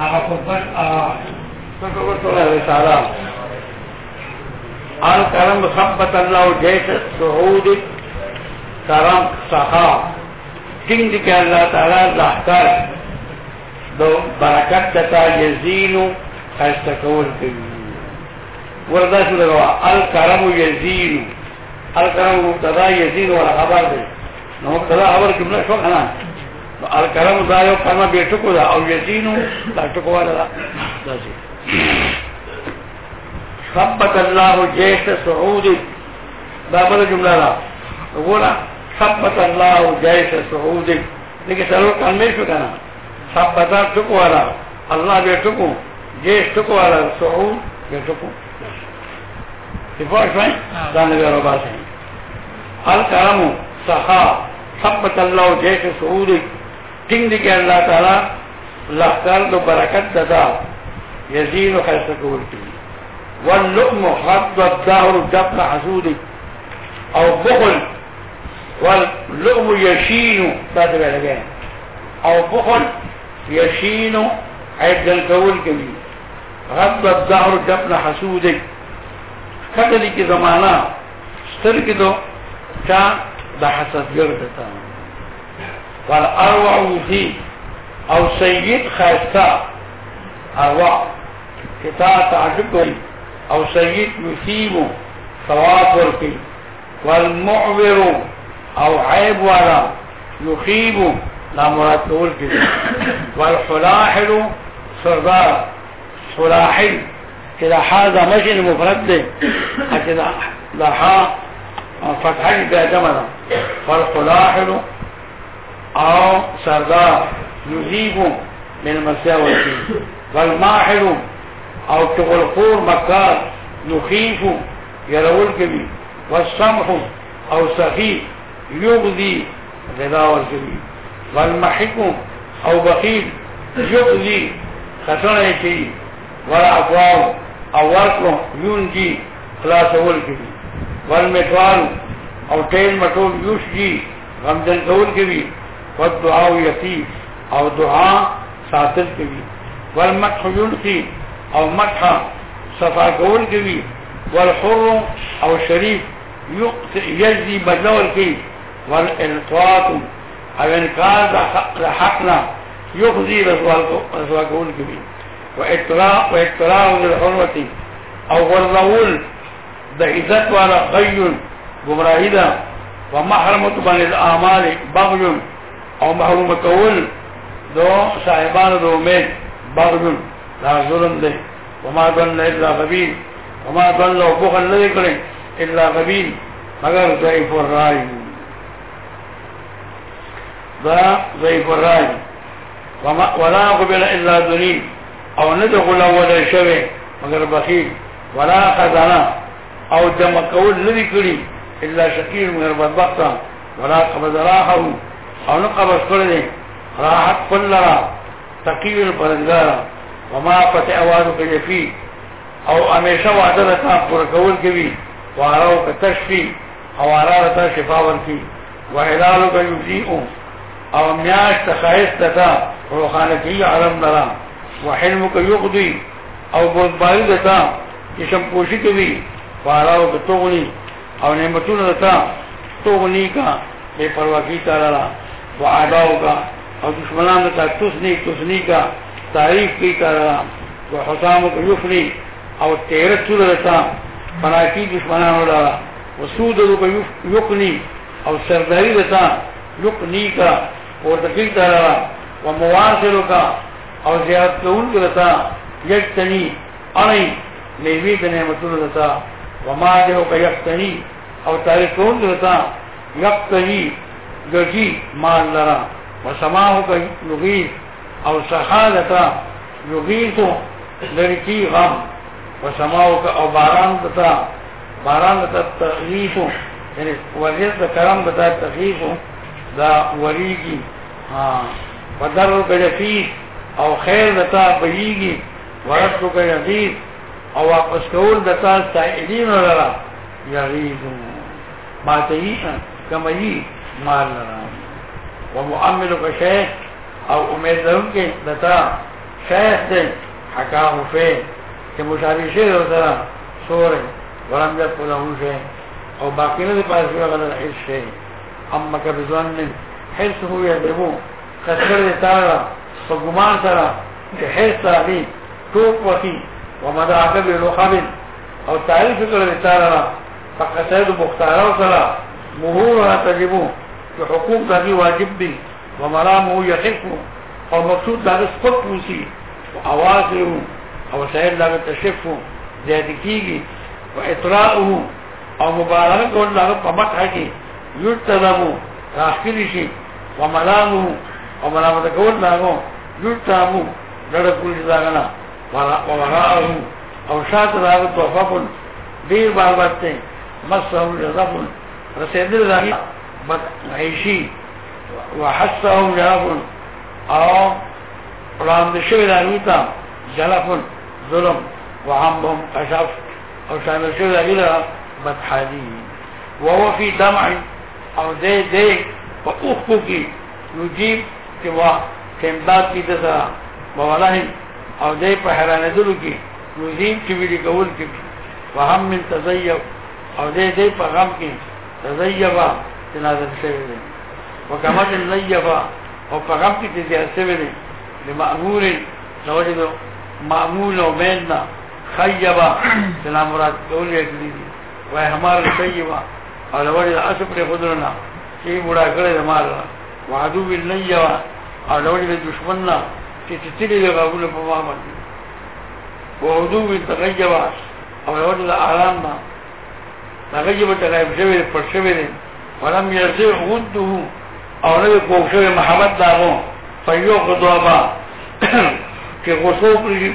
هغه قربان څنګه ورته رساله آل کرم خبت الله جیس سعود کرم سخا ټینګ دي کې الله تعالی لاحکار دو برکت تا یزین استکول کوي وردا شو دروا آل کرم یزین آل کرم مبتدا یزین ولا خبر دی نو مبتدا خبر کوم نه شو کنه الکرم دا یو کلمه به ټکو دا او یزینو دا ټکو والا دا داسي ثبت الله جيش سعود۔ دا بل جمله ده وګوره ثبت الله جيش سعود۔ لیکن سرور کلمه شو کنه ثبت ټکو والا الله به ټکو جيش ټکو والا سعود به ټکو صفات شوي دا نه ورو باسي الکرم سخا ثبت الله جيش سعود۔ ټینګ دي الله تعالی لخر دو برکت ددا يزيد خيسك ورتي واللؤم حد الدهر دفن حسود. أو بخل. واللؤم يشين. بعد ذلك أو بخل يشين. عيد الكول كبير. غض الدهر دفن حسود. کله کی زمانہ ستر کی دو چا د حسد ګرځتا والأروع فيه. أو سيد خاستا ارواح کتا تعجب أو سيد يثيب. ثواب ورکي والمعبر. أو عيب والا يخيب. لا مراد کول کی والحلاحل. سردار حلاحل. كده ماشي المفرد. ده كده لحا فتحي بها جملا فالحلاحل او سردار یذیبو من مساوتی والماحر او تغلقور مکار نخیفو یرول کبی والسمح او سخی یغذی غداور کبی والمحکو او بخیل یغذی خسنه کی ورعفاو او ورکو یونجی خلاصول کبی والمتوال او تیل مطول یوش جی غمدن کول کبی والدعاء يطيف أو دعاء ساتل کبیر والمدح يلقي أو مدح صفا کول کبیر والحر أو شريف يجزي بدلول کی والالقاط أو انکار لحقنا يخزي رسوا کول کبیر واطلاع وإطلاع أو والرول ده عزت والا غي ومحرمة بن الأعمال بغي أو محروم کول دو صاحبان دو امید بغي لا ظلم ده وما ضل الا غبین وما ضل و بخل لدی کرن الا غبین مگر ضعیف الرای دا ضعیف الرای ولا قبل الا دنیم أو ندخل ولا شوه مگر بخیل۔ ولا خزانه أو جمع کول لدی کړي الا شکیر مگر بدبخت۔ ولا قبض راحه او نقبض کړي راحت كل را تقیل پرنګار وما فتح اوازو کې فی او همیشه وعده ده پر کول کوي. وارو کتشفی او اراره شفا ورکی وهلالو که یجیئو او میاش تخایست تا روخانکی علم لرا. وحلمك يقضي او بودباری دتا چشم پوشی کوي. فاراو که تغنی او نعمتون دتا تغنی کا بے پرواکی تعالی وہ آبا ہوگا اور دشمنان کا تسنی تسنی کا تعریف کی کر رہا وہ حسام کا یفنی اور تیرہ چور رہتا بنا کی دشمنان ہو رہا۔ وہ سود کا یقنی اور سردہی رہتا یقنی کا اور تقریر کر رہا وہ مواصل کا اور زیادت کا ان کا رہتا، یکتنی اڑی نیوی کا نعمت رہتا۔ وہ ماں کا یکتنی۔ اور تاریخ کون رہتا، یکتنی۔ گردی مال لرا. و سماہو کا لغیث او سخالتا لغیثو لرکی غم. و سماہو کا او باران دتا باران دتا تغییثو یعنی وزیر دا کرم دتا تغییثو دا وریگی. و درو کا جفیث او خیر دتا بیگی. ورسو کا یغیث او واپس کول دتا سائلین لرا. یغیثو ماتیینا کمئی مال لرا ومؤمل شيء أو امید کې دتا شیخ دے حکاه فین کہ مشابه شیر و سرا سور ولم يدخل له شيء. أو باقی نه پاس وی غلط هیڅ شی أما که بزوان من حرصه يهدمو خسر دي تعالی فګمان سره چې حرص راغی ټوپ وکی ومدعك بلوخب أو تعریف کړل تعالی فقصد مختارو سره مهورها تجبو کہ حقوق داغی واجب دی ومرام ہو اور مقصود داغی سپک پوسی آواز ہو اور سہر داغی تشف زیادی کی گی، و اطراع اور مبارک ہو داغی پمک ہے کہ راکلی شی ومرام اور مرامت کول داغو یرتضب ہو لڑکل جداغنا اور شاعت داغی توفق دیر بار بارتے مسہ ہو جزب عيشي وحسهم جلف أو وړاندې شوی دغه ته جلف ظلم. وعمهم قشف. أو شامل شوی دغه له بدحالي وهو في دمع. أو دې دې په اوخو کې نجيب چې وا کمداد کې دسا مولانا أو دې په حیرانه دلو نجيب چې ویلي کول کې وهم من تزيب أو دې دې په غم تزيبا چې نازل شوی دی وکما چې زيبا او په غم کې چې زیات شوی دی لمأمور نوجد معمول او میننا خیبا چې لا مراد کول یې کړی دي وای همار سیبا او لوړي اسب پر خودرنا چې مړه کړی د مال وعدو بالنیوا او لوړي د دشمن نه چې تیری له غوونه په ما باندې وعدو بالتغیبا او لوړي د آرام نه تغیب تغیب شوی پر شوی دی ولم يرجع وده او نبی کوکشو محمد داغو فیو قدوابا که غصو پری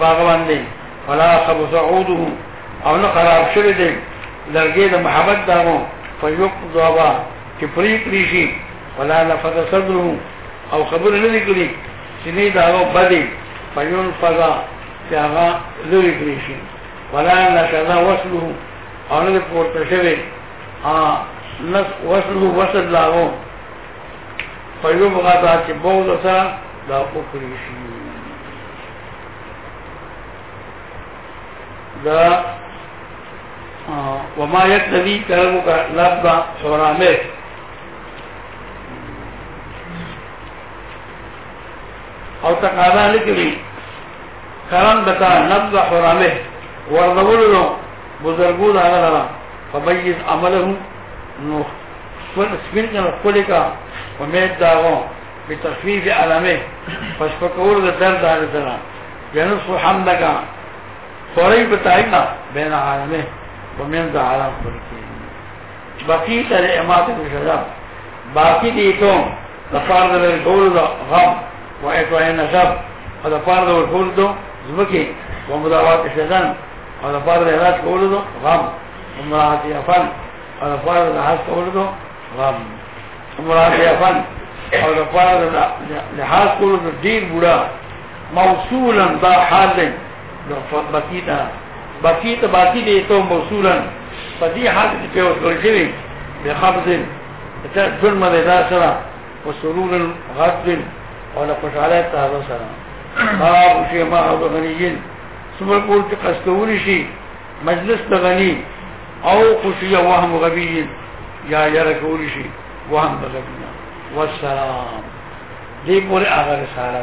باغوان دی ولا خبس عوده او نقراب شوی دی لرگی دا محمد داغو فیو قدوابا که پری پریشی ولا نفت صدره او خبر ندی کلی سنی داغو بدی فیون فضا که آغا لوی پریشی ولا نشده وصله او نبی پورتشوی آه نس وصله وصل لاغو فیو بغادا چه بغدتا لاغو کریشی دا وما یتنوی کرمو کا لبا حرامه او تقاضا لکوی کرم بتا نبض حرامه وردولو بزرگو دا غلرا فبیز عملهم نو سپین کنا کلی کا امید داغو بی تخفیف علمی پس پکور دا درد آلی دنا بینس حمد کا فوری بتائینا بین عالمی ومین دا عالم کلی باقی تر امات بشدا باقی دیتو دفار دا لگول دا غم. و ایتوائی نصب دفار دا لگول دا زمکی و مدعوات شدن دفار دا لگول دا غم. و مراحتی افن اور افعال لحاظ کولو دو غام مراد افن اور افعال لحاظ کولو دو دیر بڑا موصولا دا حال لیں بکیتا بکیتا باتی دیتو موصولا فدی حال دی پیوت کرشوی بخبز جرم دا سرا وسرور غفل اور خوشحالی تازو سرا باب شیما او غنیین سمر کول چې شي مجلس د غنی او خوشی وهم غبی یا یره کول شي وهم غبی والسلام. دې پورې هغه رساله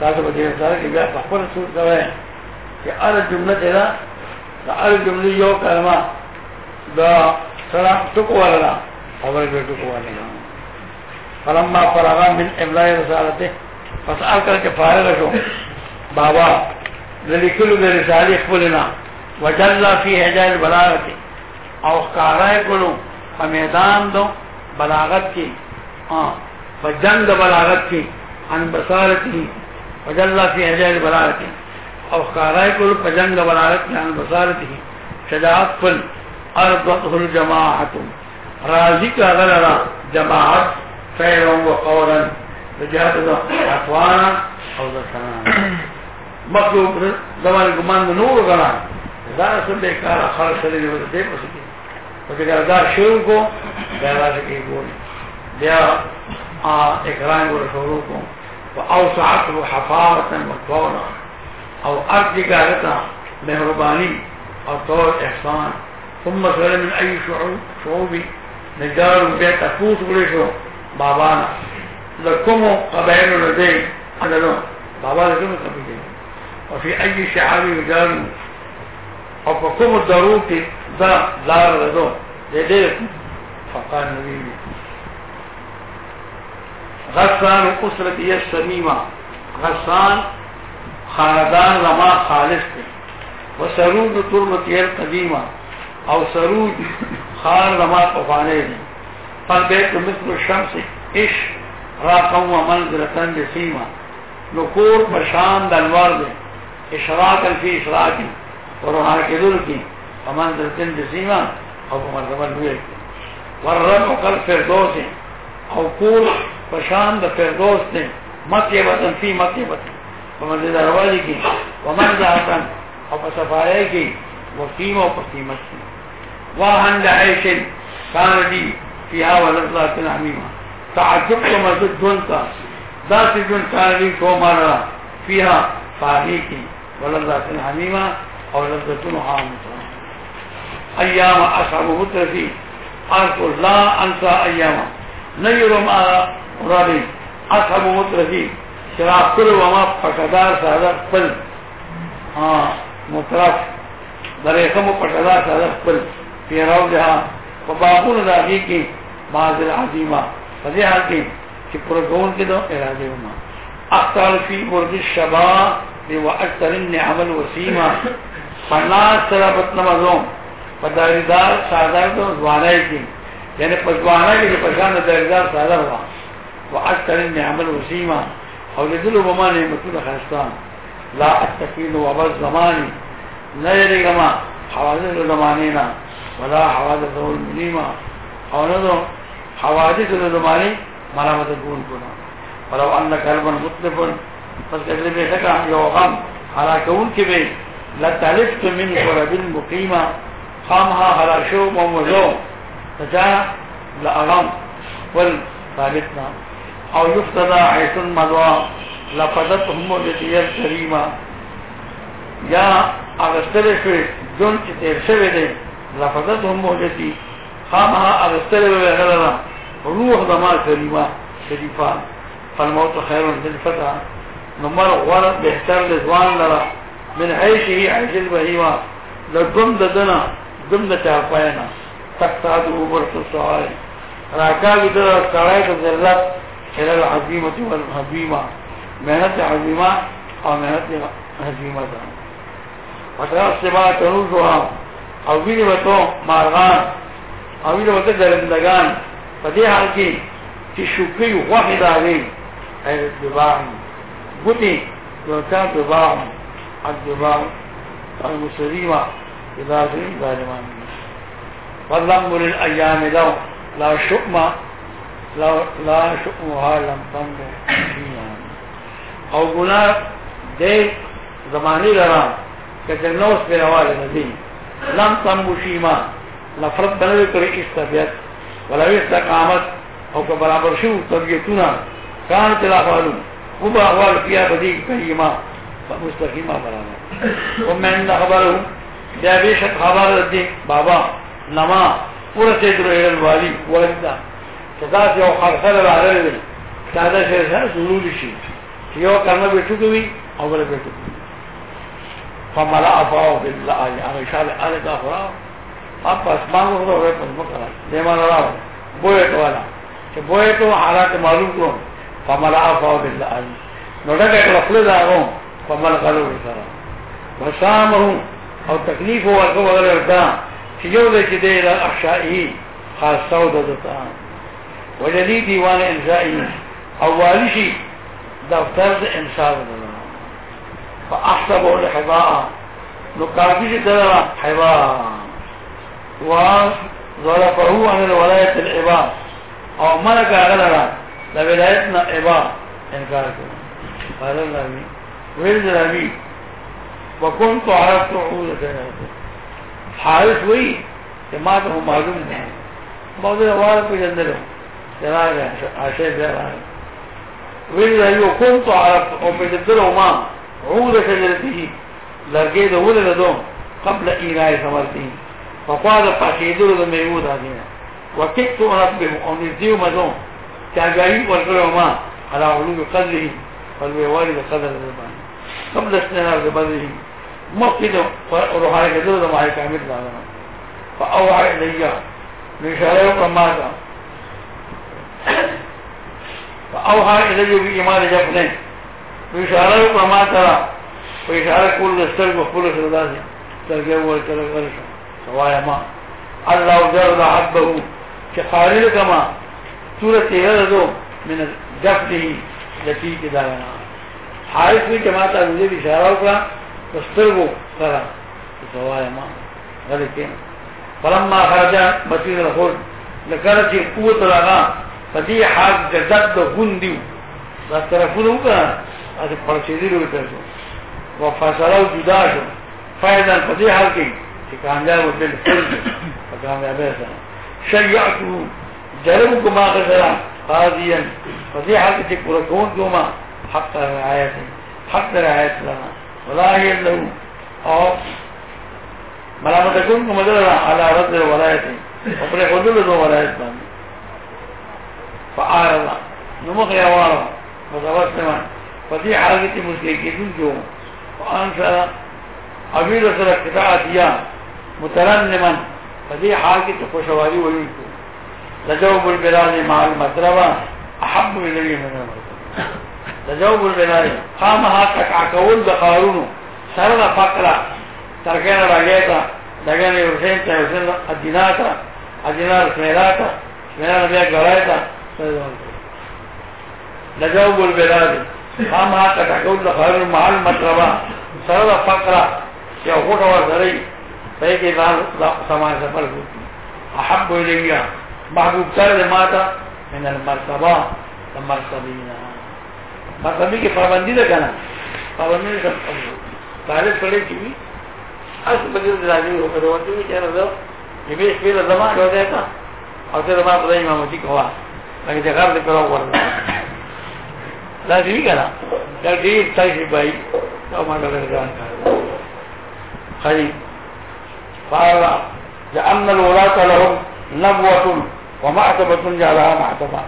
تاسو به دې سره کې بیا په خپل څور کوي چې ار جمله ده دا ار جمله یو کلمه. دا سره ټکو ولا او ورته ټکو ولا فلما فرغ من ابلاغ رسالته فسأل کر کے فارغ شو. بابا، للیکلو د رسالې خپلنا وجل فی هدای البلاغت او کارای کلو په میدان دو بلاغت کې. ها په جنگ د بلاغت کې. ان بصارتی وجل فی هدای البلاغت او کارای کلو په جنگ د بلاغت کې ان بصارتی شجاعت فل ارضته الجماعه راضی کاغل را جماعت فعلا و قولا رجعت دا اقوانا او دا سنانا مطلوب دوانی کمان نور گران دا رسول بے کارا خلق سلی جو دے پسکی مجھے دا شروع کو بیرا سکی بول۔ بیا اکرام کو رسولوں کو۔ و اوسعت و حفاوتا او ارد جگارتا مہربانی اور طور احسان۔ ثم سلی من ای شعوبی۔ نجار بیا تفوت بلیشو بابانا۔ لکمو قبیلو لدے اندلو، بابا لکمو قبیلو وفي اي شعار يجارو او په کوم درو کې دا لار ورو دې دې فقان نبی غسان اسرت یې سمیمه غسان خاندان لما خالص دی. وسرود ترمت یې قدیمه او سرود خان لما طوفانه دی. پر بیت مثل الشمس اش راقم ومنزلتن لسیمه نکور پشان دنوار دی. اشراقا فی اشراقی. روحانه کېدل کې امان د تند سیما او په مرتبه لوي ورن وکړ فردوس او کور پشان د فردوس نه مکه وطن فی مکه وطن په مزه دروازه کې ومن ځاتن او په سفاره کې وقیم او قیمت کې واهن د عیش کان دی فیها ولذات نعیمه تعجب کوم د دن کا داسې دن کاری کومره فیها فاهی کې ولذات نعیمه او لذتون عامتون ایام اصحابه ترفی ارکو لا انسا ایام نیرم آغا مرادی اصحابه ترفی شراب کرو وما پتدار سادر پل مطرف دریخم پتدار سادر پل پیراو جہاں فباقون داغی کی بعض العظیمہ فضیح حال کی چکر گون کے دو ارادے ہما اختار فی مرد الشباب. بوأكثر النعم الوسيمة. فناس سربت نمازون په داریدار سادر د ځوانای کې یعنی په ځوانای کې په شان د داریدار سادر وا او اکثر نعمل وسیما او لذلو بما نعمتونه خاصان لا اتقین و ابد زمانی نه یریګما حوادث زمانینا ولا حوادث المنیما۔ او نه حوادث زمانی مرامت ګون کنا۔ ولو ان قلبا مطلب پس کله به څنګه یو غم حالا کې به لا تعرفت من قرب المقيمه خامها هلا شو مومزو فجاء لأغم. والثالثنا أو يفتدى عيس مدوى لفدتهم التي الكريمة. یا اغسطل شوی جون چی تیر شوی دی لفظتهم موجتی خامها اغسطل وغلنا روح دما کریمه شریفا فالموت خیر للفتح نمر غورت بهتر لزوان لرا. من عيشه عيش البهيمة لدم ددنا دم د چا پاینا تقصاد اوبر السوال راکاږي د کړای د ذلت إلى العظیمه والحبیمه مهنت عظیمه أو مهنت عظیمه ده وترى السماء تنوزها أو وته مارغان. أو ویني وته درندگان. دې حال شوکي واحد راوي اې دباغ ګوتي یو چا الجبال المسلمة إذا سرين ظالمان فاللمب للأيام لو لا شؤم، لا شؤمها لم تنبع فيها. او گناہ دے زمانی لران کہتے نوس پہ لم تنبع شیما نفرت بنوے کرے ولو استقامت او کہ برابر شو طبیعتونا کان تلا فعلون خوب احوال کیا بدی کریمہ مستقیمہ برابر ومن خبرو بیا بیشک خبر دی بابا نما سیدرو ایرل والی والدا چدا یو خرخر راغلی دی چادا شیر سره ضروری شي یو کارنه بیٹو کوي أو بل بیٹو فملا افاو بالله. هغه اشاره ال کا خورا. اپ اسمان کو رو پس مکرا دیمان راو بوئے تو والا. چې بوئے تو حالات معلوم کو فملا افاو بالله. نو دا کله خپل داغو فمل قالو سره وسامه أو تکلیف ورکو وغیرہ دا چې یو دې چې را احشائي خاصه أو دتا وجدي دیوان انشائي أو والشي دفتر د انشاء فأحسبه لحباء نو کافی چې دا حباء وظرفه عن الولاية العباء أو ملك غلرا دا ولایتنا عباء انکار کړو قال الله. ویل دی وكنت عرفت عود جنازه حارث وی کہ ما ته معلوم نه موضوع وار په جندلو جنازه عاشه بیا ویل یو كنت عرفت. أو په دغه ما عود شجرته. لرګې د ولې دو قبل ایرای ثمرته فقال پاتېدل د میوه د دینه وکیت ربه أو نزیو مزو چاګایي ورکړو ما على علوم قدره فالوالي بقدر الزمان قبل استنار ببدره مقصد روحاني كدر ده معي كامل لنا فأوعى إلي. من شرائع ماذا فأوحى إلي بإيمان جفنين من شرائع ما ترى وإشارة كل استرق وكل سرداسي ترقى والترق ورشا سوايا ما. الله جرد حبه. كخارج كما سورة يردو من جفنه التي كدارنا حارث وی چې ما ته اکرا اشاره وکړه سترګو سره زوای ما غلطه فلما خرجا مسجد الخلد لکر چی قوت راغا پدې حق د زد غوندي دا طرفونو کا از پرچیدی رو تاسو و جدا شو۔ فائدہ فدی حال کې چې کامیاب دل فرض کامیاب ده شیعته جرم کو ما غزرا قاضیا پدې حال کې پرکون کوما حق رعایت حق رعایت لنا. ولا هي له أو ملامت کون کو على رد الولایت خپل خودلو دو ولایت باندې فعارض نمخ یوارا متوسما فدي حالت مسلکین جو وان سره ابي سره قطاعتیا مترنما. فدي حالت خوشوالي ویونکو لجوب البلاد مع المطربه أحب الي من المطربه لجوب البلاد قامها تکعکول د قارونو سره د فقره ترکینا راګیتا دغه ورسین ته ورسین ادیناتا ادینار سمیراتا سمیراتا بیا ګړایتا لجوب البلاد قامها تکعکول د قارونو مع المطربه سره د فقره یو ځان سامان سفر. أحب الي محبوب تر ماتا من المرتبة. المرتبین مطلبی کې پابندی ده کنه پابندی ده بارے پڑے کی بھی اس بجے راضی ہو کر ہوتی ہے چلو لو نبیش پہ زما ہو جائے گا اور تیرے ماں پتہ امام جی کو لگے جگہ دے کرو ورنہ لازمی کرا جلدی تائی بھائی تو ما لگا جان کر خری فارا. جعلنا الولاة لهم نبوة ومعتبة جعلها معتبة.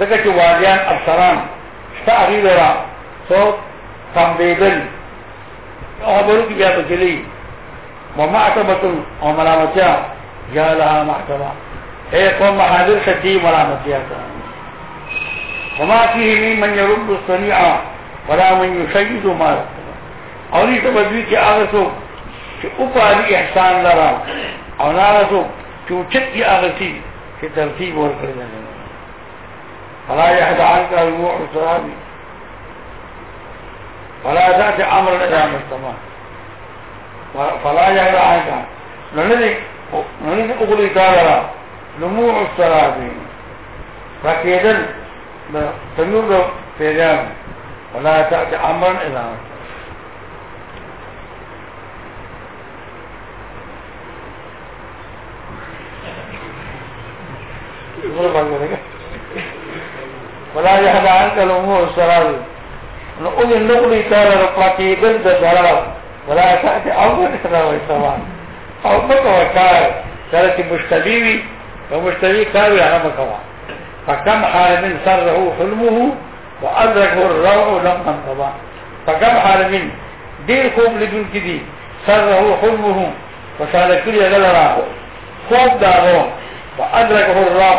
ذكرت واجان أبصران افسران شتا هغې لرا څو تنبېدل خبرو کې بیا پکې ومعتبة او ملامتیا. جعلها معتبة اے قوم محاضر شدی ملامتیا وما فيه من يرد الصنيع ولا من يشيد ما او دې ته بدوي کې هغه څوک چې او په احسان لرا. او نه هغه څوک چې اوچت هغه شي چې ترتیب ورکړل نه فلا يحد عنك الروح السرابي فلا تأتي أمر إلى مستمع فلا يحد عنك. ننذي أقول تعالى نموع السرابي فكيدن تنور پیغام ولا تأتي أمر إلى مستمع ولا يحد عنك الأمور السرار نقول النقل تعالى رفاقي بلد الضرر ولا تأتي أول إحنا ويسوان أو مكة وكار كانت مشتبيوي ومشتبي كاوي على مكة فكم حال سره حلمه وأدركه الروع لما انقضى فكم حال دير خوب لدن كدي سره حلمه وشال كل غلرا خوب داغو وأدركه الراح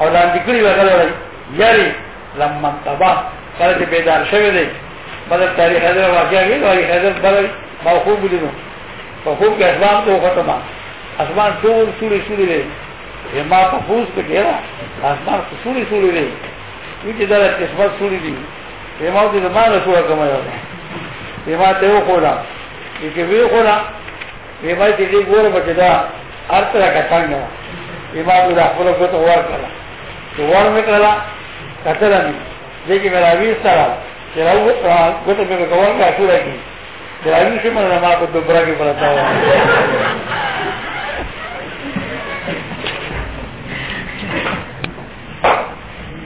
أو لاندې کړی وغلل یری لمن تبا کله چې بیدار شوی دی. بدل تاریخ حضر واقعا گئی تاریخ حضر بدل ما خوب بلیدو پا خوب که اسمان تو ختما اسمان طول سولی سولی دی. ما پا فوز پا کیرا اسمان سولی سولی دی. ویچی در قسمت سولی دی. ما دې ما له سوره کومه یو ما ته و خورا چې وی خورا وی ما دې ګور بچدا ارتره کا څنګه ما دې خپل په تو ور کړه تو ور وکړه قتل می دیکی مراوی سرا. چرا او گتا پی بکوان کا شورا کی. مراوی شمال نما کو دوبرا کی پرتا ہوا